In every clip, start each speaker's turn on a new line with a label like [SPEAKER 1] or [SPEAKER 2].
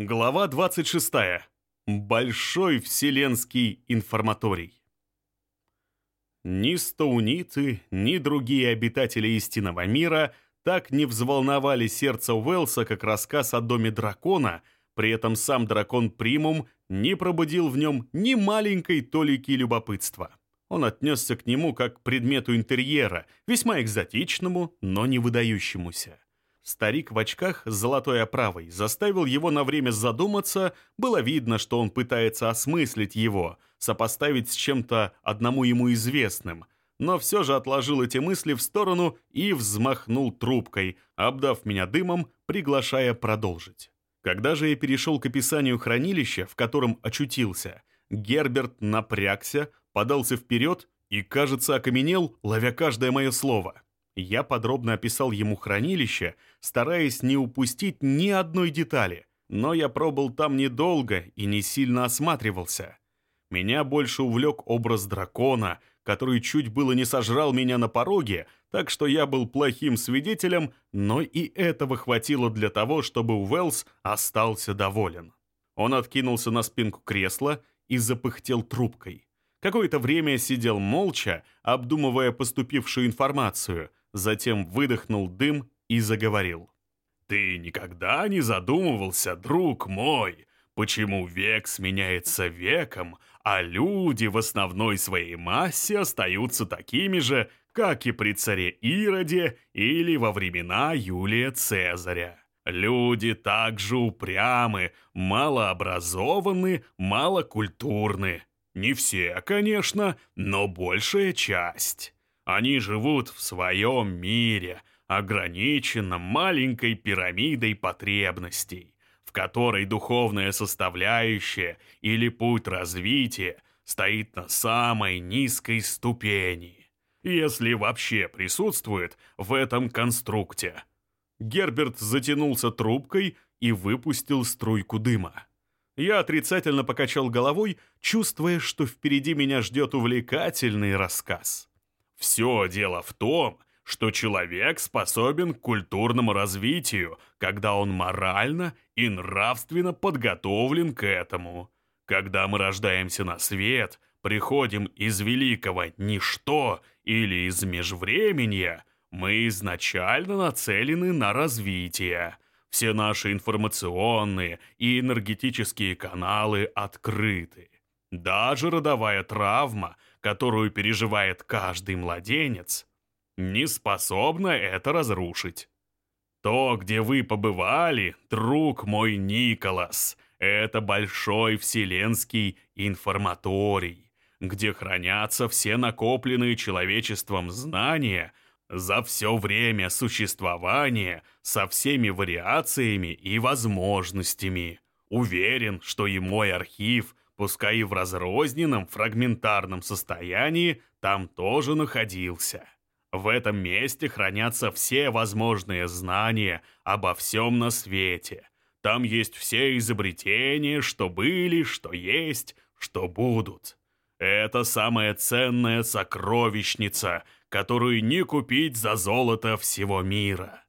[SPEAKER 1] Глава 26. Большой вселенский информаторий. Ни стауниты, ни другие обитатели истинного мира так не взволновали сердце Уэлса, как рассказ о доме дракона, при этом сам дракон Примум не пробудил в нем ни маленькой толики любопытства. Он отнесся к нему как к предмету интерьера, весьма экзотичному, но не выдающемуся. Старик в очках с золотой оправой заставил его на время задуматься, было видно, что он пытается осмыслить его, сопоставить с чем-то одному ему известным, но все же отложил эти мысли в сторону и взмахнул трубкой, обдав меня дымом, приглашая продолжить. Когда же я перешел к описанию хранилища, в котором очутился, Герберт напрягся, подался вперед и, кажется, окаменел, ловя каждое мое слово — я подробно описал ему хранилище, стараясь не упустить ни одной детали, но я пробыл там недолго и не сильно осматривался. Меня больше увлек образ дракона, который чуть было не сожрал меня на пороге, так что я был плохим свидетелем, но и этого хватило для того, чтобы Уэллс остался доволен. Он откинулся на спинку кресла и запыхтел трубкой. Какое-то время сидел молча, обдумывая поступившую информацию, затем выдохнул дым и заговорил. «Ты никогда не задумывался, друг мой, почему век сменяется веком, а люди в основной своей массе остаются такими же, как и при царе Ироде или во времена Юлия Цезаря?» Люди также упрямы, малообразованы, малокультурны. Не все, конечно, но большая часть. Они живут в своем мире, ограниченном маленькой пирамидой потребностей, в которой духовная составляющая или путь развития стоит на самой низкой ступени, если вообще присутствует в этом конструкте. Герберт затянулся трубкой и выпустил струйку дыма. Я отрицательно покачал головой, чувствуя, что впереди меня ждет увлекательный рассказ. Все дело в том, что человек способен к культурному развитию, когда он морально и нравственно подготовлен к этому. Когда мы рождаемся на свет, приходим из великого ничто или из межвременья, мы изначально нацелены на развитие. Все наши информационные и энергетические каналы открыты. Даже родовая травма – которую переживает каждый младенец, не способна это разрушить. То, где вы побывали, друг мой Николас, это большой вселенский информаторий, где хранятся все накопленные человечеством знания за все время существования со всеми вариациями и возможностями. Уверен, что и мой архив пускай и в разрозненном фрагментарном состоянии, там тоже находился. В этом месте хранятся все возможные знания обо всем на свете. Там есть все изобретения, что были, что есть, что будут. Это самая ценная сокровищница, которую не купить за золото всего мира.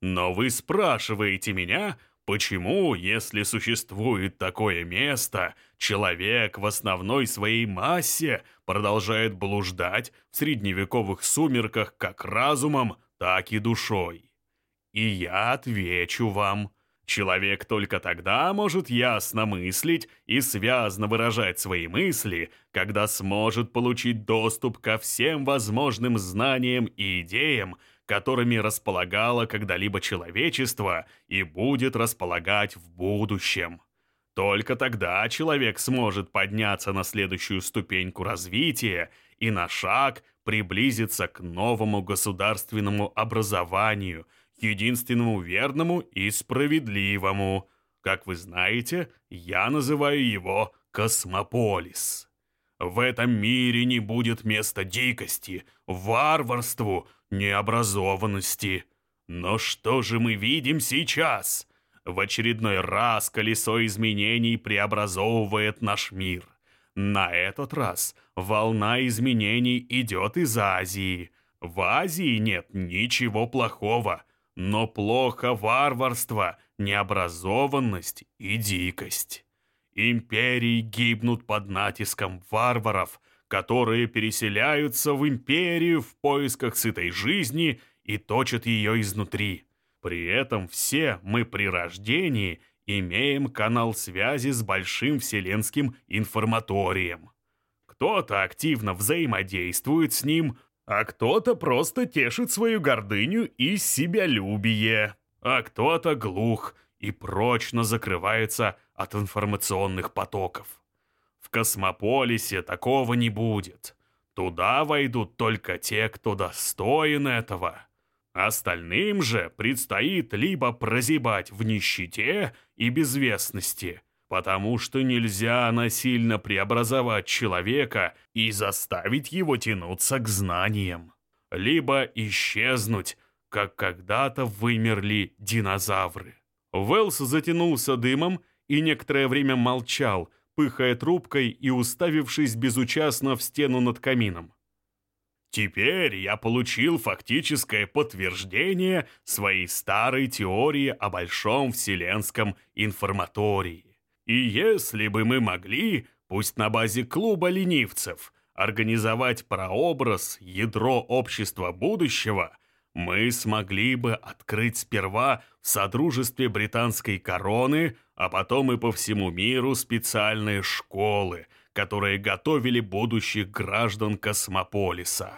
[SPEAKER 1] Но вы спрашиваете меня, Почему, если существует такое место, человек в основной своей массе продолжает блуждать в средневековых сумерках как разумом, так и душой? И я отвечу вам. Человек только тогда может ясно мыслить и связно выражать свои мысли, когда сможет получить доступ ко всем возможным знаниям и идеям, которыми располагало когда-либо человечество и будет располагать в будущем. Только тогда человек сможет подняться на следующую ступеньку развития и на шаг приблизиться к новому государственному образованию, единственному верному и справедливому. Как вы знаете, я называю его «космополис». В этом мире не будет места дикости, варварству, необразованности. Но что же мы видим сейчас? В очередной раз колесо изменений преобразовывает наш мир. На этот раз волна изменений идет из Азии. В Азии нет ничего плохого. Но плохо варварство, необразованность и дикость. Империи гибнут под натиском варваров, которые переселяются в империю в поисках сытой жизни и точат ее изнутри. При этом все мы при рождении имеем канал связи с большим вселенским информаторием. Кто-то активно взаимодействует с ним, а кто-то просто тешит свою гордыню и себялюбие, а кто-то глух и прочно закрывается от информационных потоков. В космополисе такого не будет. Туда войдут только те, кто достоин этого. Остальным же предстоит либо прозябать в нищете и безвестности, потому что нельзя насильно преобразовать человека и заставить его тянуться к знаниям, либо исчезнуть, как когда-то вымерли динозавры. Уэллс затянулся дымом и некоторое время молчал, пыхая трубкой и уставившись безучастно в стену над камином. Теперь я получил фактическое подтверждение своей старой теории о большом вселенском информатории. И если бы мы могли, пусть на базе клуба ленивцев, организовать прообраз ядро общества будущего, мы смогли бы открыть сперва в Содружестве Британской короны, а потом и по всему миру специальные школы, которые готовили будущих граждан космополиса.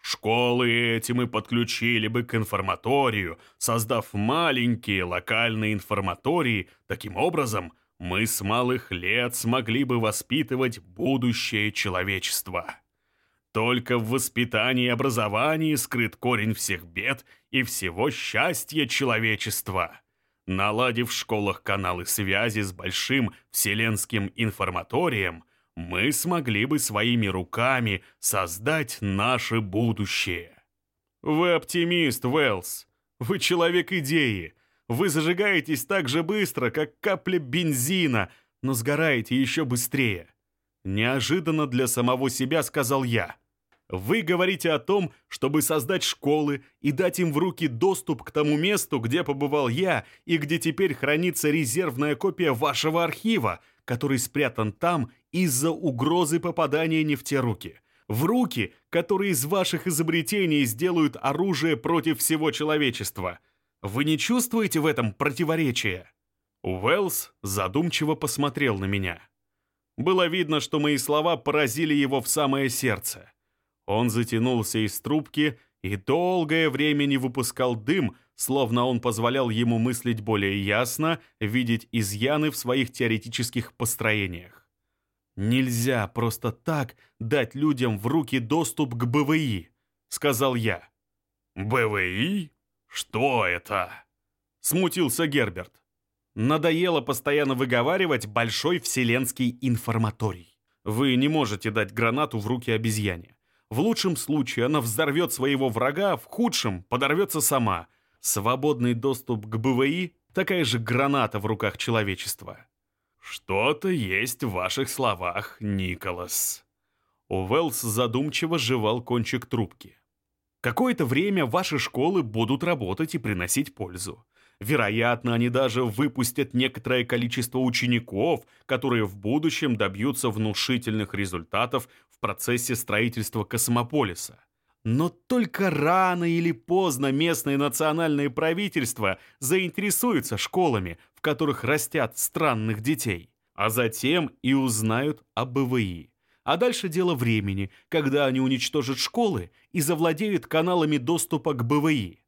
[SPEAKER 1] Школы эти мы подключили бы к информаторию, создав маленькие локальные информатории. Таким образом, мы с малых лет смогли бы воспитывать будущее человечества. Только в воспитании и образовании скрыт корень всех бед и всего счастья человечества. Наладив в школах каналы связи с большим вселенским информаторием, мы смогли бы своими руками создать наше будущее. Вы оптимист, Уэллс. Вы человек идеи. Вы зажигаетесь так же быстро, как капля бензина, но сгораете еще быстрее. Неожиданно для самого себя сказал я. Вы говорите о том, чтобы создать школы и дать им в руки доступ к тому месту, где побывал я и где теперь хранится резервная копия вашего архива, который спрятан там из-за угрозы попадания не в те руки. В руки, которые из ваших изобретений сделают оружие против всего человечества. Вы не чувствуете в этом противоречия? Уэллс задумчиво посмотрел на меня. Было видно, что мои слова поразили его в самое сердце. Он затянулся из трубки и долгое время не выпускал дым, словно он позволял ему мыслить более ясно, видеть изъяны в своих теоретических построениях. «Нельзя просто так дать людям в руки доступ к БВИ», — сказал я. «БВИ? Что это?» — смутился Герберт. Надоело постоянно выговаривать «большой вселенский информаторий». Вы не можете дать гранату в руки обезьяне. В лучшем случае она взорвет своего врага, в худшем подорвется сама. Свободный доступ к БВИ – такая же граната в руках человечества. «Что-то есть в ваших словах, Николас». Уэллс задумчиво жевал кончик трубки. «Какое-то время ваши школы будут работать и приносить пользу. Вероятно, они даже выпустят некоторое количество учеников, которые в будущем добьются внушительных результатов в процессе строительства космополиса. Но только рано или поздно местные национальные правительства заинтересуются школами, в которых растят странных детей, а затем и узнают о БВИ. А дальше дело времени, когда они уничтожат школы и завладеют каналами доступа к БВИ.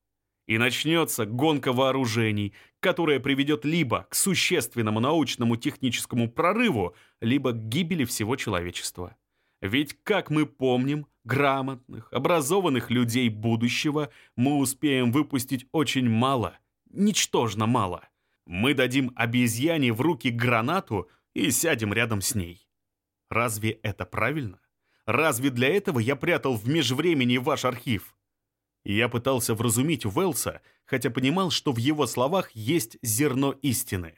[SPEAKER 1] И начнется гонка вооружений, которая приведет либо к существенному научному техническому прорыву, либо к гибели всего человечества. Ведь, как мы помним, грамотных, образованных людей будущего мы успеем выпустить очень мало, ничтожно мало. Мы дадим обезьяне в руки гранату и сядем рядом с ней. Разве это правильно? Разве для этого я прятал в межвремени ваш архив? Я пытался вразумить Уэлса, хотя понимал, что в его словах есть зерно истины.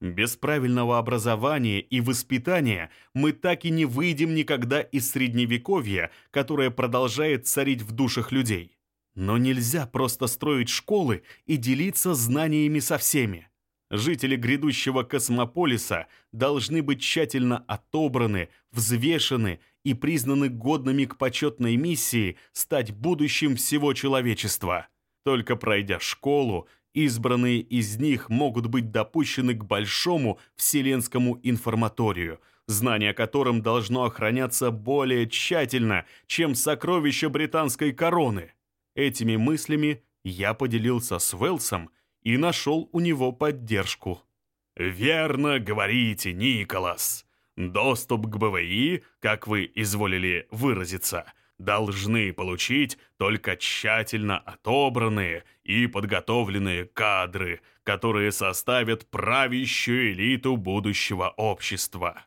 [SPEAKER 1] Без правильного образования и воспитания мы так и не выйдем никогда из средневековья, которое продолжает царить в душах людей. Но нельзя просто строить школы и делиться знаниями со всеми. Жители грядущего космополиса должны быть тщательно отобраны, взвешены и признаны годными к почетной миссии стать будущим всего человечества. Только пройдя школу, избранные из них могут быть допущены к большому вселенскому информаторию, знание о котором должно охраняться более тщательно, чем сокровища британской короны. Этими мыслями я поделился с Уэлсом и нашел у него поддержку. «Верно говорите, Николас. Доступ к БВИ, как вы изволили выразиться, должны получить только тщательно отобранные и подготовленные кадры, которые составят правящую элиту будущего общества».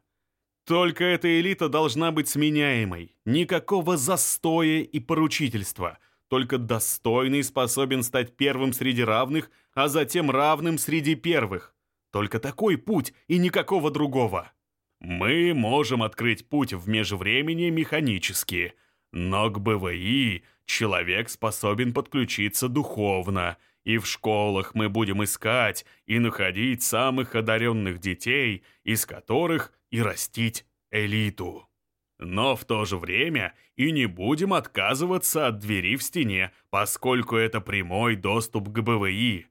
[SPEAKER 1] Только эта элита должна быть сменяемой. Никакого застоя и поручительства – только достойный способен стать первым среди равных, а затем равным среди первых. Только такой путь и никакого другого. Мы можем открыть путь в межвремени механически, но к БВИ человек способен подключиться духовно, и в школах мы будем искать и находить самых одаренных детей, из которых и растить элиту. Но в то же время и не будем отказываться от двери в стене, поскольку это прямой доступ к БВИ.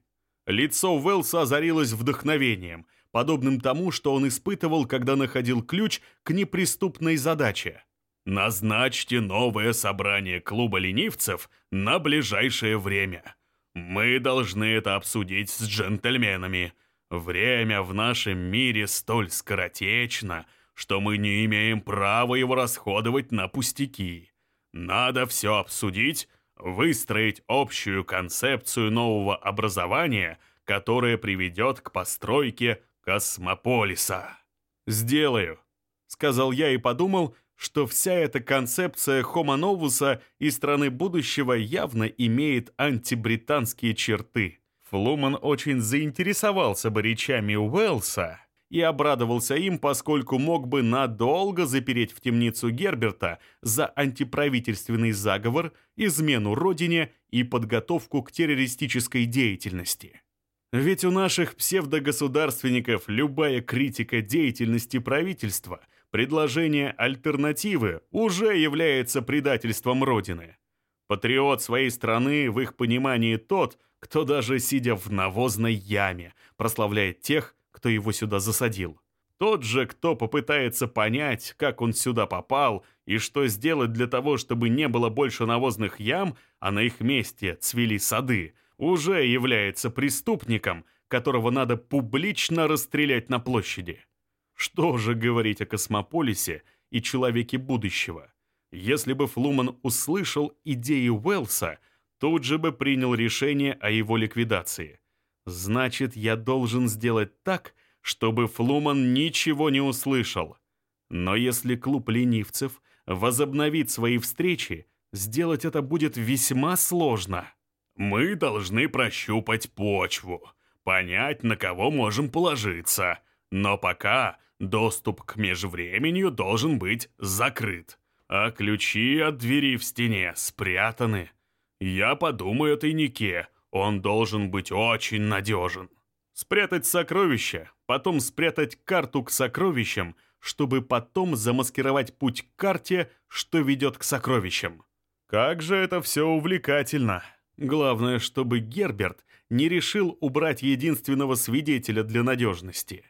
[SPEAKER 1] Лицо Уэллса озарилось вдохновением, подобным тому, что он испытывал, когда находил ключ к неприступной задаче. «Назначьте новое собрание клуба ленивцев на ближайшее время. Мы должны это обсудить с джентльменами. Время в нашем мире столь скоротечно — что мы не имеем права его расходовать на пустяки. Надо все обсудить, выстроить общую концепцию нового образования, которая приведет к постройке космополиса. «Сделаю», — сказал я и подумал, что вся эта концепция novus и страны будущего явно имеет антибританские черты. Флуман очень заинтересовался бы речами Уэллса, и обрадовался им, поскольку мог бы надолго запереть в темницу Герберта за антиправительственный заговор, измену родине и подготовку к террористической деятельности. Ведь у наших псевдогосударственников любая критика деятельности правительства, предложение альтернативы уже является предательством Родины. Патриот своей страны в их понимании тот, кто даже сидя в навозной яме, прославляет тех, кто его сюда засадил. Тот же, кто попытается понять, как он сюда попал и что сделать для того, чтобы не было больше навозных ям, а на их месте цвели сады, уже является преступником, которого надо публично расстрелять на площади. Что же говорить о космополисе и человеке будущего? Если бы Флуман услышал идеи Уэллса, тут же бы принял решение о его ликвидации – Значит, я должен сделать так, чтобы Флуман ничего не услышал. Но если клуб ленивцев возобновит свои встречи, сделать это будет весьма сложно. Мы должны прощупать почву, понять, на кого можем положиться. Но пока доступ к межвременью должен быть закрыт, а ключи от двери в стене спрятаны. Я подумаю о тайнике, он должен быть очень надежен. Спрятать сокровища, потом спрятать карту к сокровищам, чтобы потом замаскировать путь к карте, что ведет к сокровищам. Как же это все увлекательно. Главное, чтобы Герберт не решил убрать единственного свидетеля для надежности.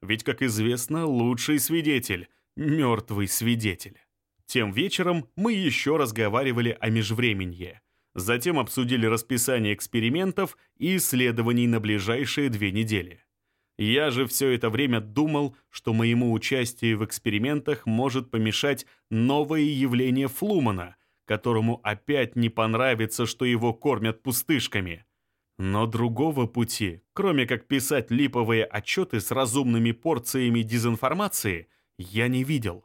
[SPEAKER 1] Ведь, как известно, лучший свидетель — мертвый свидетель. Тем вечером мы еще разговаривали о межвременье — Затем обсудили расписание экспериментов и исследований на ближайшие две недели. Я же все это время думал, что моему участию в экспериментах может помешать новое явление Флумана, которому опять не понравится, что его кормят пустышками. Но другого пути, кроме как писать липовые отчеты с разумными порциями дезинформации, я не видел.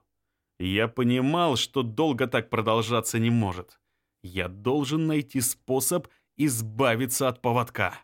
[SPEAKER 1] Я понимал, что долго так продолжаться не может. Я должен найти способ избавиться от поводка.